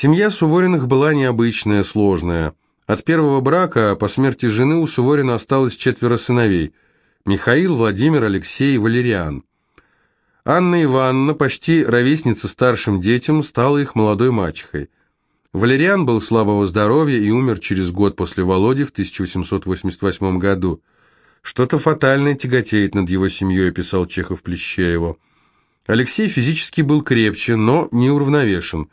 Семья Сувориных была необычная, сложная. От первого брака по смерти жены у Суворина осталось четверо сыновей – Михаил, Владимир, Алексей, Валериан. Анна Ивановна, почти ровесница старшим детям, стала их молодой мачехой. Валериан был слабого здоровья и умер через год после Володи в 1888 году. «Что-то фатальное тяготеет над его семьей», – писал Чехов Плещееву. Алексей физически был крепче, но не уравновешен.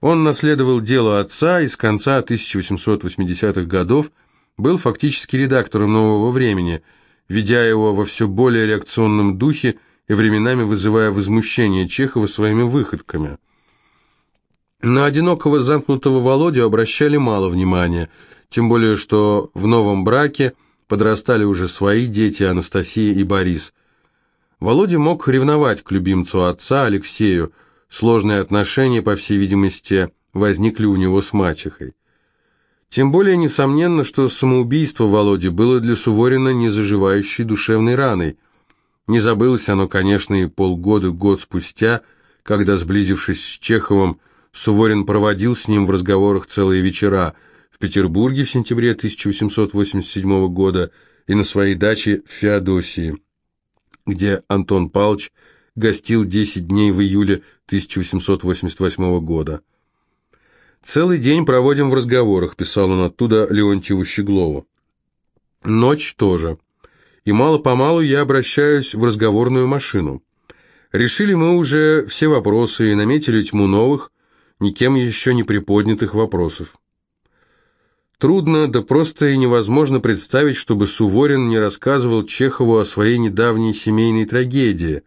Он наследовал дело отца и с конца 1880-х годов был фактически редактором «Нового времени», ведя его во все более реакционном духе и временами вызывая возмущение Чехова своими выходками. На одинокого замкнутого Володю обращали мало внимания, тем более что в новом браке подрастали уже свои дети Анастасия и Борис. Володя мог ревновать к любимцу отца Алексею, сложные отношения, по всей видимости, возникли у него с мачехой. Тем более несомненно, что самоубийство Володи было для Суворина незаживающей душевной раной. Не забылось оно, конечно, и полгода-год спустя, когда, сблизившись с Чеховым, Суворин проводил с ним в разговорах целые вечера в Петербурге в сентябре 1887 года и на своей даче в Феодосии, где Антон Павлович гостил 10 дней в июле 1888 года. «Целый день проводим в разговорах», – писал он оттуда Леонтьеву Щеглову. «Ночь тоже. И мало-помалу я обращаюсь в разговорную машину. Решили мы уже все вопросы и наметили тьму новых, никем еще не приподнятых вопросов. Трудно, да просто и невозможно представить, чтобы Суворин не рассказывал Чехову о своей недавней семейной трагедии.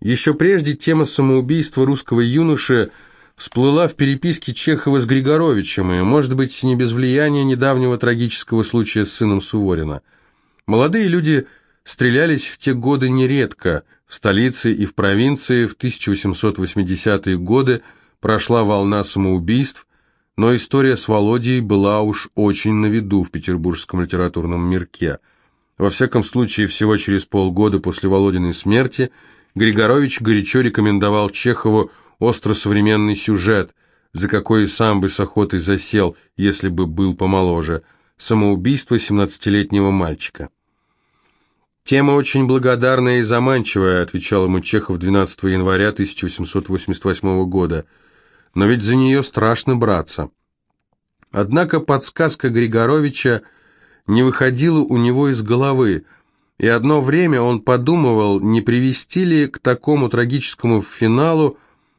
Еще прежде тема самоубийства русского юноши всплыла в переписке Чехова с Григоровичем, и, может быть, не без влияния недавнего трагического случая с сыном Суворина. Молодые люди стрелялись в те годы нередко, в столице и в провинции в 1880-е годы – прошла волна самоубийств, но история с Володей была уж очень на виду в петербургском литературном мирке. Во всяком случае, всего через полгода после Володиной смерти Григорович горячо рекомендовал Чехову остросовременный сюжет, за какой сам бы с охотой засел, если бы был помоложе, самоубийство 17-летнего мальчика. «Тема очень благодарная и заманчивая», отвечал ему Чехов 12 января 1888 года – но ведь за нее страшно браться. Однако подсказка Григоровича не выходила у него из головы, и одно время он подумывал, не привести ли к такому трагическому финалу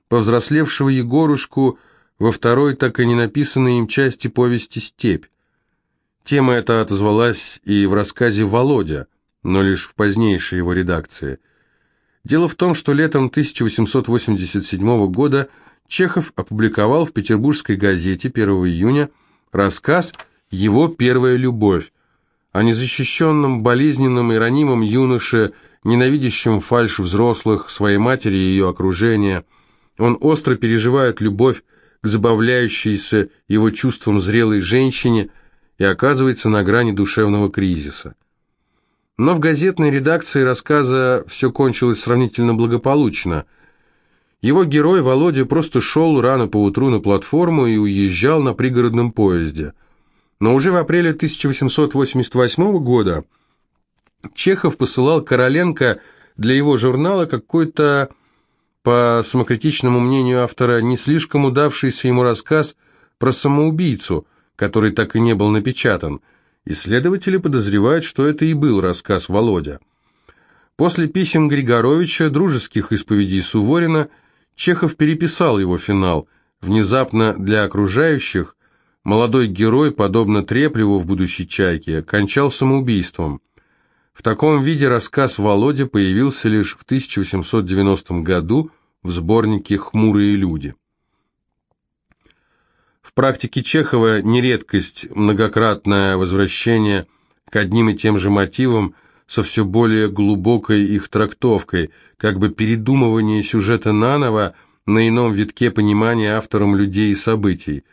повзрослевшего Егорушку во второй так и не написанной им части повести «Степь». Тема эта отозвалась и в рассказе «Володя», но лишь в позднейшей его редакции. Дело в том, что летом 1887 года Чехов опубликовал в петербургской газете 1 июня рассказ «Его первая любовь» о незащищенном, болезненном и ранимом юноше, ненавидящем фальшь взрослых, своей матери и ее окружения. Он остро переживает любовь к забавляющейся его чувством зрелой женщине и оказывается на грани душевного кризиса. Но в газетной редакции рассказа все кончилось сравнительно благополучно – его герой Володя просто шел рано поутру на платформу и уезжал на пригородном поезде. Но уже в апреле 1888 года Чехов посылал Короленко для его журнала какой-то, по самокритичному мнению автора, не слишком удавшийся ему рассказ про самоубийцу, который так и не был напечатан. Исследователи подозревают, что это и был рассказ Володя. После писем Григоровича, дружеских исповедей Суворина – Чехов переписал его финал. Внезапно для окружающих молодой герой, подобно Треплеву в будущей «Чайке», кончал самоубийством. В таком виде рассказ Володя появился лишь в 1890 году в сборнике «Хмурые люди». В практике Чехова нередкость многократное возвращение к одним и тем же мотивам – со все более глубокой их трактовкой, как бы передумывание сюжета наново на ином витке понимания автором людей и событий.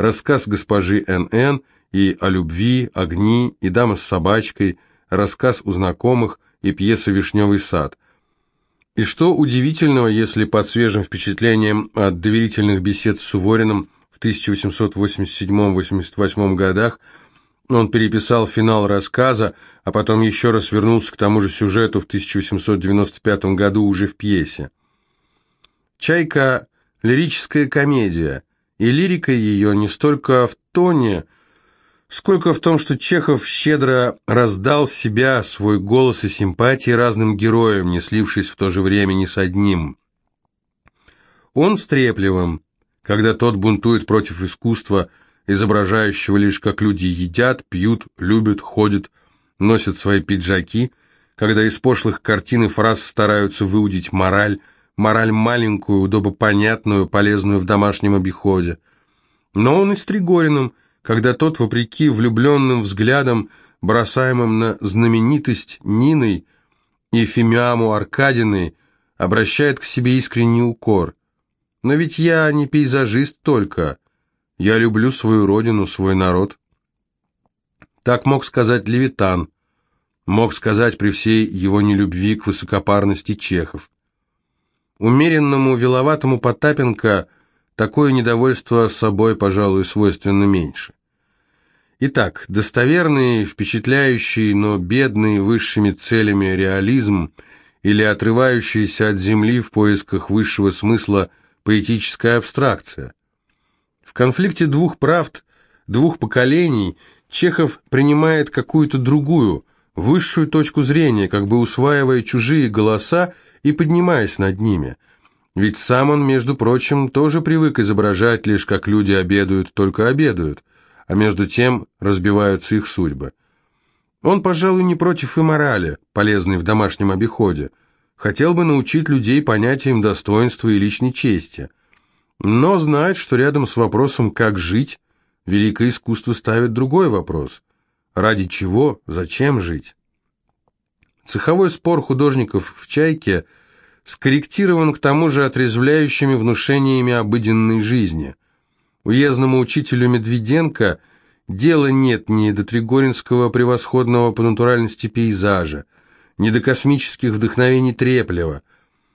Рассказ госпожи Н.Н. и о любви, огни, и дама с собачкой, рассказ у знакомых и пьеса «Вишневый сад». И что удивительного, если под свежим впечатлением от доверительных бесед с Сувориным в в 1887-88 годах он переписал финал рассказа, а потом еще раз вернулся к тому же сюжету в 1895 году уже в пьесе. «Чайка» — лирическая комедия, и лирика ее не столько в тоне, сколько в том, что Чехов щедро раздал себя, свой голос и симпатии разным героям, не слившись в то же время ни с одним. Он с Треплевым, когда тот бунтует против искусства, изображающего лишь как люди едят, пьют, любят, ходят, носят свои пиджаки, когда из пошлых картин и фраз стараются выудить мораль, мораль маленькую, удобопонятную, полезную в домашнем обиходе. Но он и с Тригориным, когда тот, вопреки влюбленным взглядам, бросаемым на знаменитость Ниной и Фимиаму Аркадиной, обращает к себе искренний укор. Но ведь я не пейзажист только. Я люблю свою родину, свой народ. Так мог сказать Левитан. Мог сказать при всей его нелюбви к высокопарности чехов. Умеренному, виловатому Потапенко такое недовольство собой, пожалуй, свойственно меньше. Итак, достоверный, впечатляющий, но бедный высшими целями реализм или отрывающийся от земли в поисках высшего смысла поэтическая абстракция. В конфликте двух правд, двух поколений Чехов принимает какую-то другую, высшую точку зрения, как бы усваивая чужие голоса и поднимаясь над ними. Ведь сам он, между прочим, тоже привык изображать лишь, как люди обедают, только обедают, а между тем разбиваются их судьбы. Он, пожалуй, не против и морали, полезной в домашнем обиходе, хотел бы научить людей понятиям достоинства и личной чести. Но знает, что рядом с вопросом «как жить» великое искусство ставит другой вопрос. Ради чего, зачем жить? Цеховой спор художников в «Чайке» скорректирован к тому же отрезвляющими внушениями обыденной жизни. Уездному учителю Медведенко дела нет ни до Тригоринского превосходного по натуральности пейзажа, не до космических вдохновений Треплева.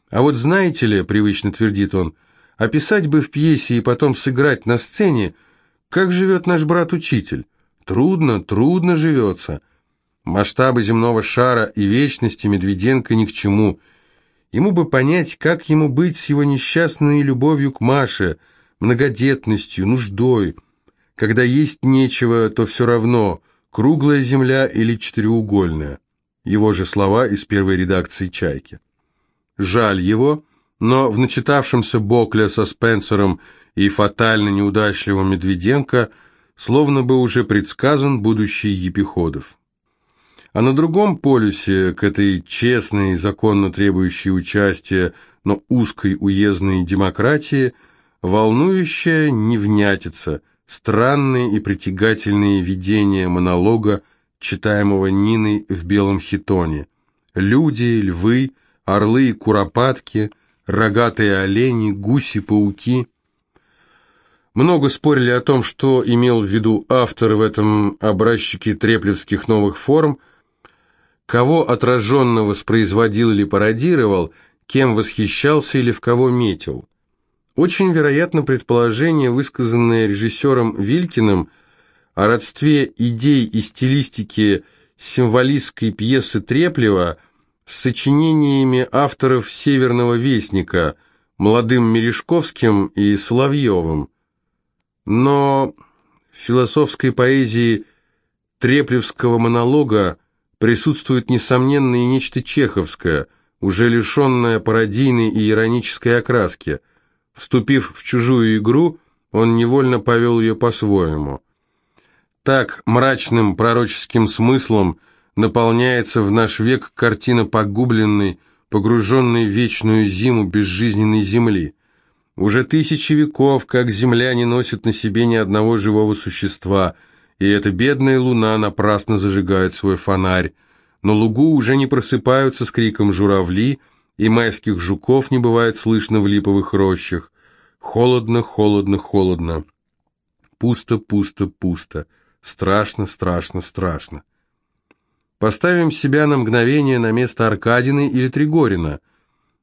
А вот знаете ли, привычно твердит он, описать бы в пьесе и потом сыграть на сцене, как живет наш брат-учитель. Трудно, трудно живется. Масштабы земного шара и вечности Медведенко ни к чему. Ему бы понять, как ему быть с его несчастной любовью к Маше, многодетностью, нуждой. Когда есть нечего, то все равно, круглая земля или четыреугольная. Его же слова из первой редакции «Чайки». Жаль его, но в начитавшемся Бокля со Спенсером и фатально неудачливом Медведенко словно бы уже предсказан будущий Епиходов. А на другом полюсе к этой честной, законно требующей участия, но узкой уездной демократии волнующая невнятица, странные и притягательные видения монолога читаемого Ниной в белом хитоне. Люди, львы, орлы и куропатки, рогатые олени, гуси-пауки. Много спорили о том, что имел в виду автор в этом образчике треплевских новых форм, кого отраженно воспроизводил или пародировал, кем восхищался или в кого метил. Очень вероятно предположение, высказанное режиссером Вилькиным – о родстве идей и стилистики символистской пьесы Треплева с сочинениями авторов «Северного вестника» молодым Мережковским и Соловьевым. Но философской поэзии Треплевского монолога присутствует несомненно и нечто чеховское, уже лишенное пародийной и иронической окраски. Вступив в чужую игру, он невольно повел ее по-своему. Так мрачным пророческим смыслом наполняется в наш век картина погубленной, погруженной в вечную зиму безжизненной земли. Уже тысячи веков, как земля не носит на себе ни одного живого существа, и эта бедная луна напрасно зажигает свой фонарь. На лугу уже не просыпаются с криком журавли, и майских жуков не бывает слышно в липовых рощах. Холодно, холодно, холодно. Пусто, пусто, пусто. Страшно, страшно, страшно. Поставим себя на мгновение на место Аркадины или Тригорина.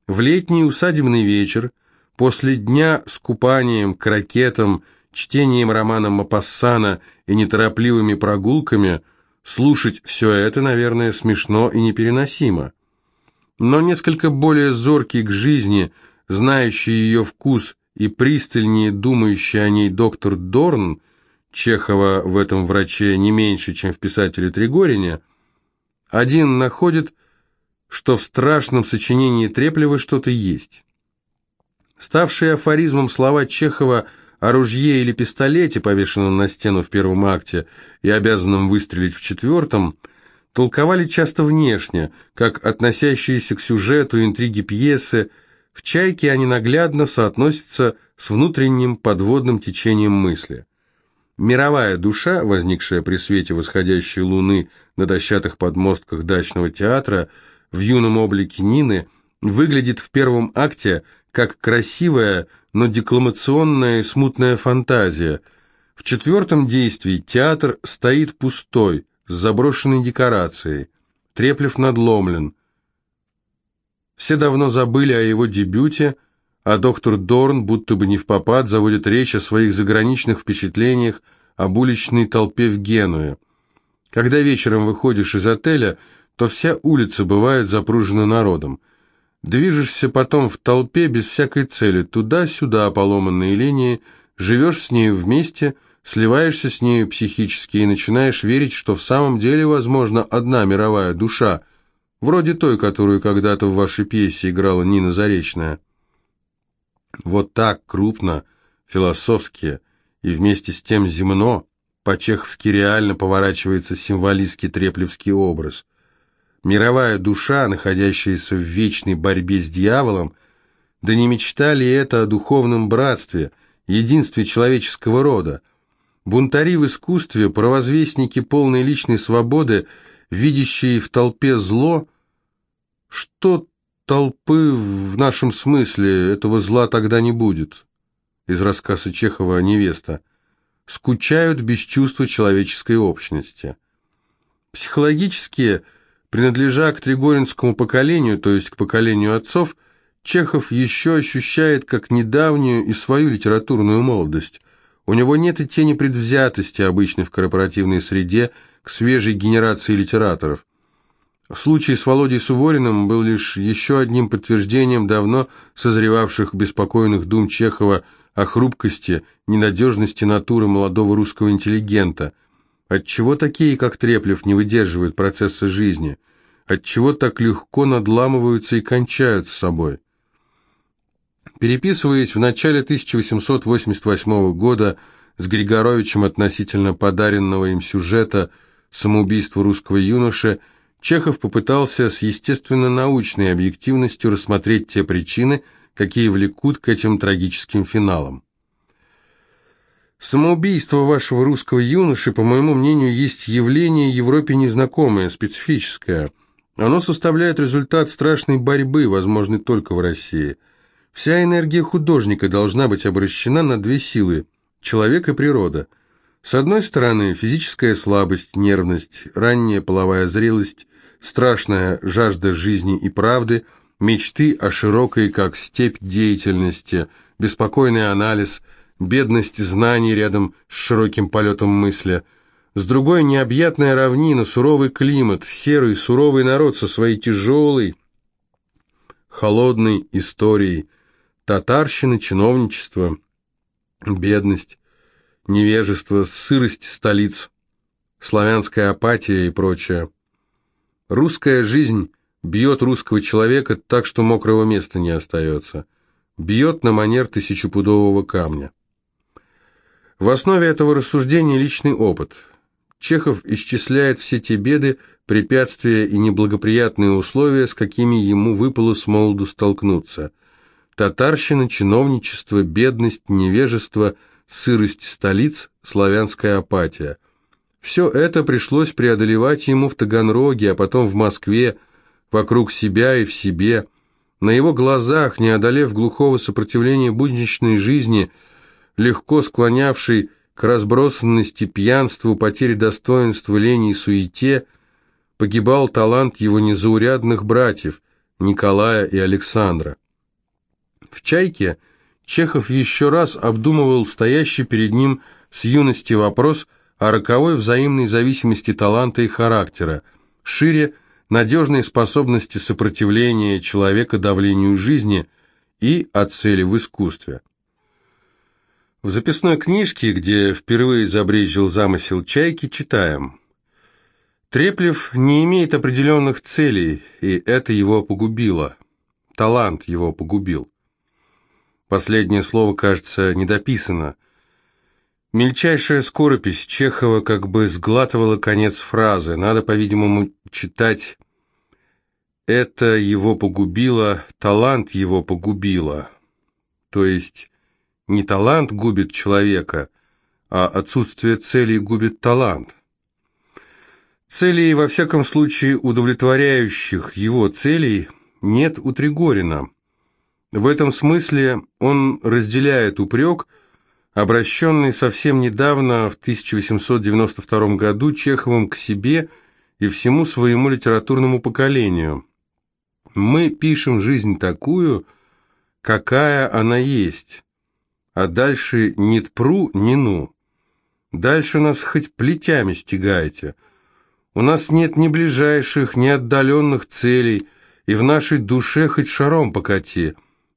В летний усадебный вечер, после дня с купанием, крокетом, чтением романа Мапассана и неторопливыми прогулками, слушать все это, наверное, смешно и непереносимо. Но несколько более зоркий к жизни, знающий ее вкус и пристальнее думающий о ней доктор Дорн, Чехова в этом враче не меньше, чем в писателе Тригорине, один находит, что в страшном сочинении Треплева что-то есть. Ставшие афоризмом слова Чехова о ружье или пистолете, повешенном на стену в первом акте и обязанном выстрелить в четвертом, толковали часто внешне, как относящиеся к сюжету интриги пьесы, в «Чайке» они наглядно соотносятся с внутренним подводным течением мысли. Мировая душа, возникшая при свете восходящей луны на дощатых подмостках дачного театра, в юном облике Нины, выглядит в первом акте – как красивая, но декламационная и смутная фантазия. В четвертом действии театр стоит пустой, с заброшенной декорацией. Треплев надломлен. Все давно забыли о его дебюте, а доктор Дорн, будто бы не в попад, заводит речь о своих заграничных впечатлениях об уличной толпе в Генуе. Когда вечером выходишь из отеля, то вся улица бывает запружена народом – Движешься потом в толпе без всякой цели, туда-сюда поломанные линии, живешь с нею вместе, сливаешься с нею психически и начинаешь верить, что в самом деле возможно одна мировая душа, вроде той, которую когда-то в вашей пьесе играла Нина Заречная. Вот так крупно, философски и вместе с тем земно, по-чеховски реально поворачивается символистский треплевский образ – мировая душа, находящаяся в вечной борьбе с дьяволом, да не мечтали это о духовном братстве, единстве человеческого рода. Бунтари в искусстве, провозвестники полной личной свободы, видящие в толпе зло, что толпы в нашем смысле этого зла тогда не будет, из рассказа Чехова «Невеста», скучают без чувства человеческой общности. Психологические – Принадлежа к Тригоринскому поколению, то есть к поколению отцов, Чехов еще ощущает как недавнюю и свою литературную молодость. У него нет и тени предвзятости, обычной в корпоративной среде, к свежей генерации литераторов. Случай с Володей Сувориным был лишь еще одним подтверждением давно созревавших беспокойных дум Чехова о хрупкости, ненадежности натуры молодого русского интеллигента, Отчего такие, как Треплев, не выдерживают процесса жизни? Отчего так легко надламываются и кончают с собой? Переписываясь в начале 1888 года с Григоровичем относительно подаренного им сюжета «Самоубийство русского юноши», Чехов попытался с естественно-научной объективностью рассмотреть те причины, какие влекут к этим трагическим финалам. Самоубийство вашего русского юноши, по моему мнению, есть явление Европе незнакомое, специфическое. Оно составляет результат страшной борьбы, возможной только в России. Вся энергия художника должна быть обращена на две силы – человек и природа. С одной стороны, физическая слабость, нервность, ранняя половая зрелость, страшная жажда жизни и правды, мечты о широкой, как степь, деятельности, беспокойный анализ – бедность знаний рядом с широким полетом мысли, с другой необъятная равнина, суровый климат, серый суровый народ со своей тяжелой, холодной историей, татарщина, чиновничество, бедность, невежество, сырость столиц, славянская апатия и прочее. Русская жизнь бьет русского человека так, что мокрого места не остается. Бьет на манер тысячепудового камня. В основе этого рассуждения личный опыт. Чехов исчисляет все те беды, препятствия и неблагоприятные условия, с какими ему выпало с молоду столкнуться. Татарщина, чиновничество, бедность, невежество, сырость столиц, славянская апатия. Все это пришлось преодолевать ему в Таганроге, а потом в Москве, вокруг себя и в себе. На его глазах, не одолев глухого сопротивления будничной жизни – легко склонявший к разбросанности, пьянству, потере достоинства, лени и суете, погибал талант его незаурядных братьев Николая и Александра. В «Чайке» Чехов еще раз обдумывал стоящий перед ним с юности вопрос о роковой взаимной зависимости таланта и характера, шире надежной способности сопротивления человека давлению жизни и о цели в искусстве. В записной книжке, где впервые забрежил замысел «Чайки», читаем «Треплев не имеет определенных целей, и это его погубило. Талант его погубил». Последнее слово, кажется, недописано. Мельчайшая скоропись Чехова как бы сглатывала конец фразы. Надо, по-видимому, читать «это его погубило, талант его погубило». То есть не талант губит человека, а отсутствие целей губит талант. Целей, во всяком случае, удовлетворяющих его целей, нет у Тригорина. В этом смысле он разделяет упрек, обращенный совсем недавно, в 1892 году, Чеховым к себе и всему своему литературному поколению. «Мы пишем жизнь такую, какая она есть, а дальше ни тпру, ни ну. Дальше нас хоть плетями стегайте. У нас нет ни ближайших, ни отдаленных целей, и в нашей душе хоть шаром покати.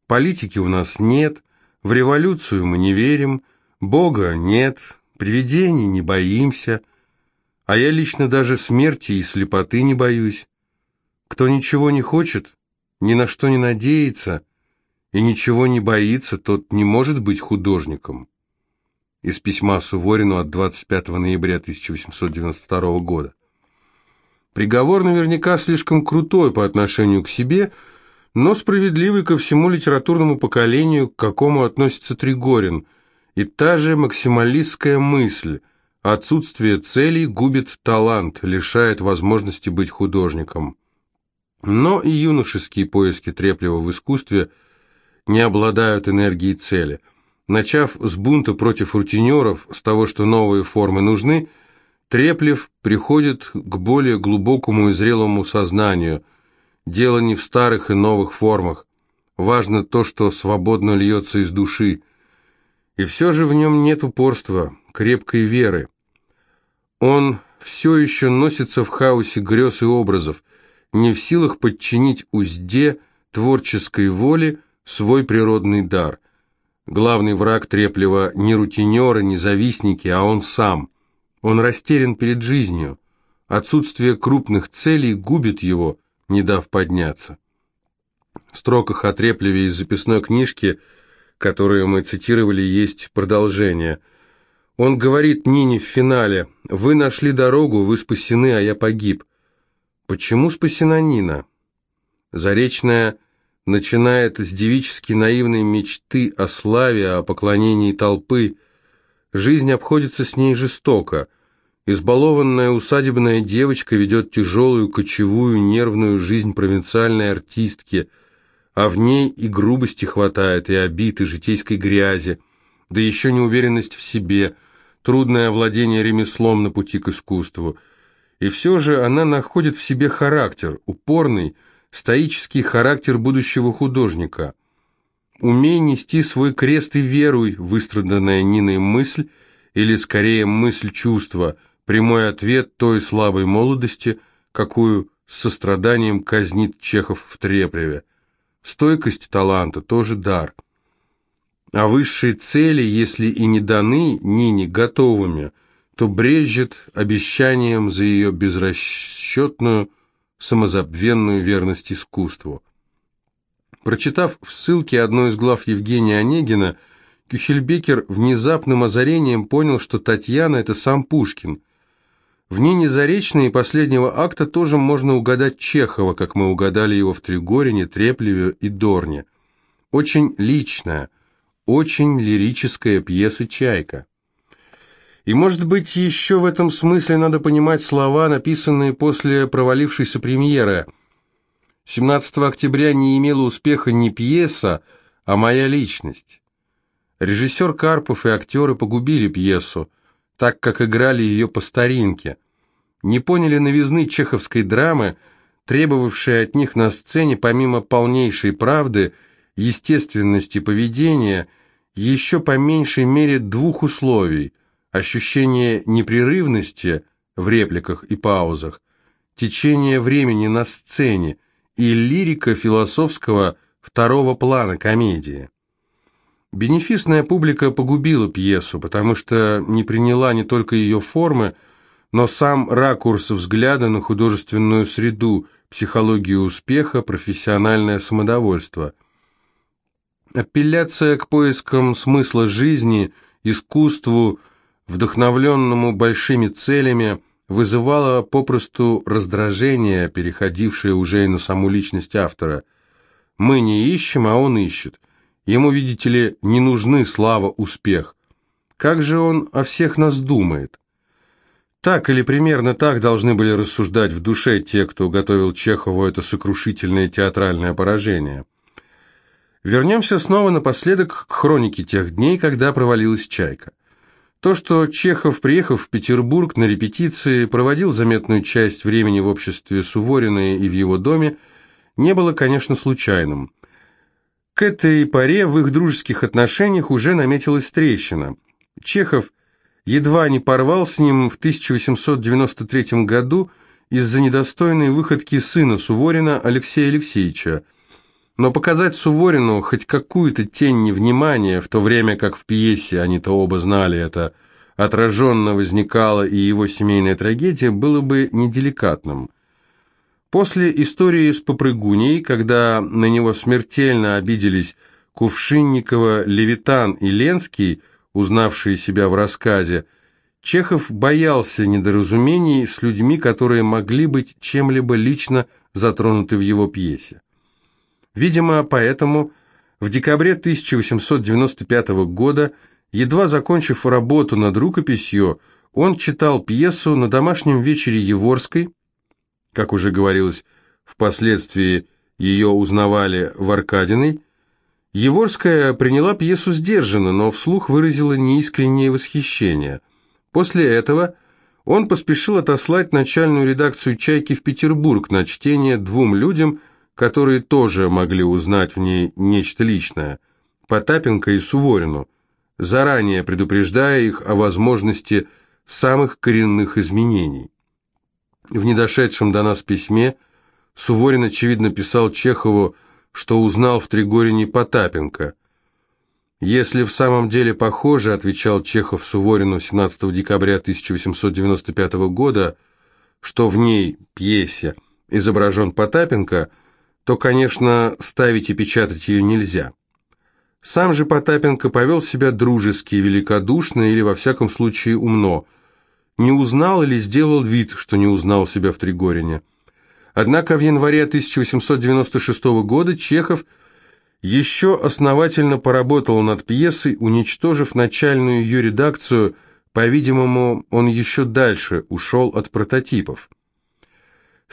Политики у нас нет, в революцию мы не верим, Бога нет, привидений не боимся, а я лично даже смерти и слепоты не боюсь. Кто ничего не хочет, ни на что не надеется — и ничего не боится, тот не может быть художником. Из письма Суворину от 25 ноября 1892 года. Приговор наверняка слишком крутой по отношению к себе, но справедливый ко всему литературному поколению, к какому относится Тригорин, и та же максималистская мысль – отсутствие целей губит талант, лишает возможности быть художником. Но и юношеские поиски Треплева в искусстве – не обладают энергией цели. Начав с бунта против рутинеров, с того, что новые формы нужны, Треплев приходит к более глубокому и зрелому сознанию. Дело не в старых и новых формах. Важно то, что свободно льется из души. И все же в нем нет упорства, крепкой веры. Он все еще носится в хаосе грез и образов, не в силах подчинить узде творческой воли свой природный дар. Главный враг Треплева не рутинеры, не завистники, а он сам. Он растерян перед жизнью. Отсутствие крупных целей губит его, не дав подняться. В строках о Треплеве из записной книжки, которую мы цитировали, есть продолжение. Он говорит Нине в финале, «Вы нашли дорогу, вы спасены, а я погиб». Почему спасена Нина? Заречная начинает с девически наивной мечты о славе, о поклонении толпы. Жизнь обходится с ней жестоко. Избалованная усадебная девочка ведет тяжелую, кочевую, нервную жизнь провинциальной артистки, а в ней и грубости хватает, и обид, и житейской грязи, да еще неуверенность в себе, трудное овладение ремеслом на пути к искусству. И все же она находит в себе характер, упорный, стоический характер будущего художника. Умей нести свой крест и веруй, выстраданная Ниной мысль, или скорее мысль чувства, прямой ответ той слабой молодости, какую с состраданием казнит Чехов в Треплеве. Стойкость таланта тоже дар. А высшие цели, если и не даны Нине готовыми, то брежет обещанием за ее безрасчетную самозабвенную верность искусству. Прочитав в ссылке одной из глав Евгения Онегина, Кюхельбекер внезапным озарением понял, что Татьяна – это сам Пушкин. В Нине Заречной последнего акта тоже можно угадать Чехова, как мы угадали его в Тригорине, Треплеве и Дорне. Очень личная, очень лирическая пьеса «Чайка». И, может быть, еще в этом смысле надо понимать слова, написанные после провалившейся премьеры. 17 октября не имела успеха не пьеса, а моя личность. Режиссер Карпов и актеры погубили пьесу, так как играли ее по старинке. Не поняли новизны чеховской драмы, требовавшей от них на сцене, помимо полнейшей правды, естественности поведения – еще по меньшей мере двух условий – ощущение непрерывности в репликах и паузах, течение времени на сцене и лирика философского второго плана комедии. Бенефисная публика погубила пьесу, потому что не приняла не только ее формы, но сам ракурс взгляда на художественную среду, психологию успеха, профессиональное самодовольство. Апелляция к поискам смысла жизни, искусству, вдохновленному большими целями, вызывала попросту раздражение, переходившее уже и на саму личность автора. Мы не ищем, а он ищет. Ему, видите ли, не нужны слава, успех. Как же он о всех нас думает? Так или примерно так должны были рассуждать в душе те, кто готовил Чехову это сокрушительное театральное поражение. Вернемся снова напоследок к хронике тех дней, когда провалилась «Чайка». То, что Чехов, приехав в Петербург на репетиции, проводил заметную часть времени в обществе Суворина и в его доме, не было, конечно, случайным. К этой поре в их дружеских отношениях уже наметилась трещина. Чехов едва не порвал с ним в 1893 году из-за недостойной выходки сына Суворина Алексея Алексеевича. Но показать Суворину хоть какую-то тень невнимания, в то время как в пьесе, они-то оба знали это, отраженно возникала и его семейная трагедия, было бы неделикатным. После истории с Попрыгуней, когда на него смертельно обиделись Кувшинникова, Левитан и Ленский – узнавшие себя в рассказе, Чехов боялся недоразумений с людьми, которые могли быть чем-либо лично затронуты в его пьесе. Видимо, поэтому в декабре 1895 года, едва закончив работу над рукописью, он читал пьесу на домашнем вечере Еворской, как уже говорилось, впоследствии ее узнавали в Аркадиной, Еворская приняла пьесу сдержанно, но вслух выразила неискреннее восхищение. После этого он поспешил отослать начальную редакцию «Чайки» в Петербург на чтение двум людям, которые тоже могли узнать в ней нечто личное – Потапенко и Суворину, заранее предупреждая их о возможности самых коренных изменений. В недошедшем до нас письме Суворин, очевидно, писал Чехову что узнал в Тригорине Потапенко. «Если в самом деле похоже, — отвечал Чехов Суворину 17 декабря 1895 года, — что в ней, пьесе, изображен Потапенко, то, конечно, ставить и печатать ее нельзя». Сам же Потапенко повел себя дружески, великодушно или, во всяком случае, умно. Не узнал или сделал вид, что не узнал себя в Тригорине. Однако в январе 1896 года Чехов еще основательно поработал над пьесой, уничтожив начальную ее редакцию, по-видимому, он еще дальше ушел от прототипов.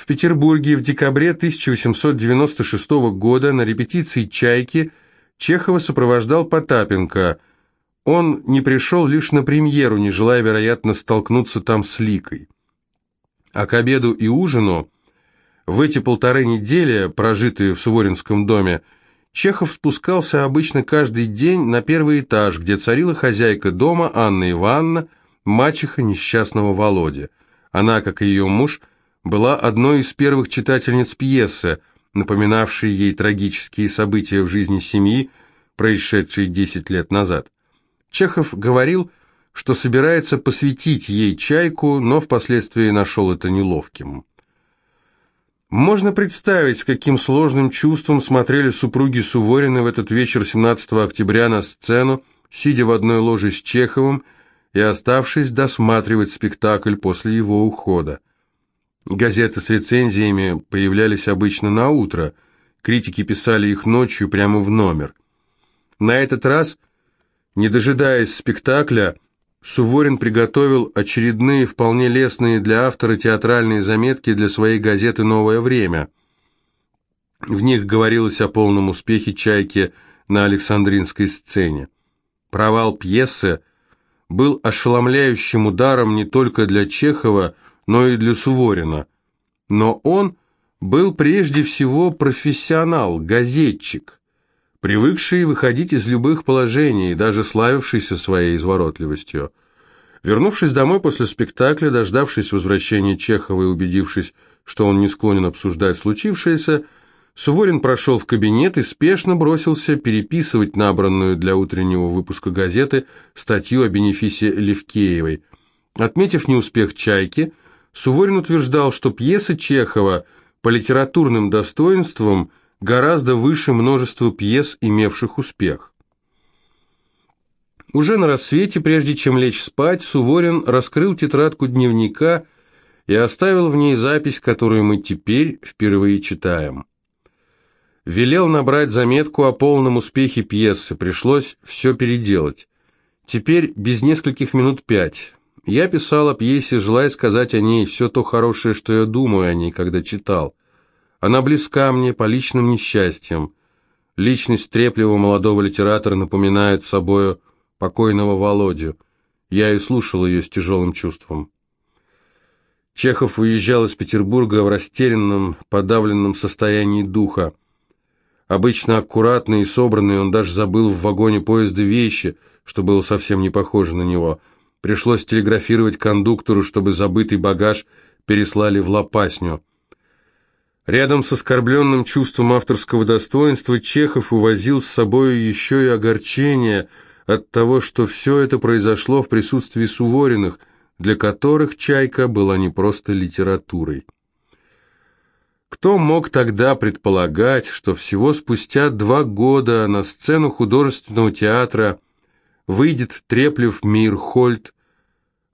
В Петербурге в декабре 1896 года на репетиции «Чайки» Чехова сопровождал Потапенко. Он не пришел лишь на премьеру, не желая, вероятно, столкнуться там с Ликой. А к обеду и ужину в эти полторы недели, прожитые в Суворинском доме, Чехов спускался обычно каждый день на первый этаж, где царила хозяйка дома Анна Ивановна, мачеха несчастного Володи. Она, как и ее муж, была одной из первых читательниц пьесы, напоминавшей ей трагические события в жизни семьи, происшедшие 10 лет назад. Чехов говорил, что собирается посвятить ей чайку, но впоследствии нашел это неловким. Можно представить, с каким сложным чувством смотрели супруги Суворины в этот вечер 17 октября на сцену, сидя в одной ложе с Чеховым и оставшись досматривать спектакль после его ухода. Газеты с рецензиями появлялись обычно на утро, критики писали их ночью прямо в номер. На этот раз, не дожидаясь спектакля, Суворин приготовил очередные вполне лестные для автора театральные заметки для своей газеты «Новое время». В них говорилось о полном успехе «Чайки» на Александринской сцене. Провал пьесы был ошеломляющим ударом не только для Чехова, но и для Суворина. Но он был прежде всего профессионал, газетчик. привыкший выходить из любых положений, даже славившийся своей изворотливостью. Вернувшись домой после спектакля, дождавшись возвращения Чехова и убедившись, что он не склонен обсуждать случившееся, Суворин прошел в кабинет и спешно бросился переписывать набранную для утреннего выпуска газеты статью о бенефисе Левкеевой. Отметив неуспех «Чайки», Суворин утверждал, что пьеса Чехова по литературным достоинствам гораздо выше множества пьес, имевших успех. Уже на рассвете, прежде чем лечь спать, Суворин раскрыл тетрадку дневника и оставил в ней запись, которую мы теперь впервые читаем. Велел набрать заметку о полном успехе пьесы, пришлось все переделать. Теперь без нескольких минут пять. Я писал о пьесе, желая сказать о ней все то хорошее, что я думаю о ней, когда читал. Она близка мне по личным несчастьям. Личность треплевого молодого литератора напоминает собою покойного Володю. Я и слушал ее с тяжелым чувством. Чехов уезжал из Петербурга в растерянном, подавленном состоянии духа. Обычно аккуратный и собранный, он даже забыл в вагоне поезда вещи, что было совсем не похоже на него. Пришлось телеграфировать кондуктору, чтобы забытый багаж переслали в Лопасню. Рядом с оскорбленным чувством авторского достоинства Чехов увозил с собой еще и огорчение от того, что все это произошло в присутствии Сувориных, для которых «Чайка» была не просто литературой. Кто мог тогда предполагать, что всего спустя два года на сцену художественного театра выйдет Треплев Мирхольд,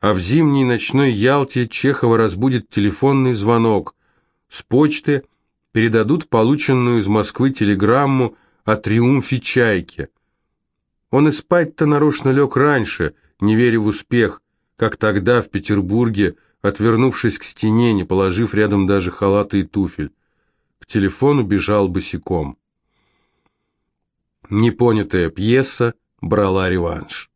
а в зимней ночной Ялте Чехова разбудит телефонный звонок. С почты передадут полученную из Москвы телеграмму о триумфе Чайки. Он и спать-то нарочно лег раньше, не веря в успех, как тогда в Петербурге, отвернувшись к стене, не положив рядом даже халата и туфель. К телефону бежал босиком. Непонятая пьеса брала реванш.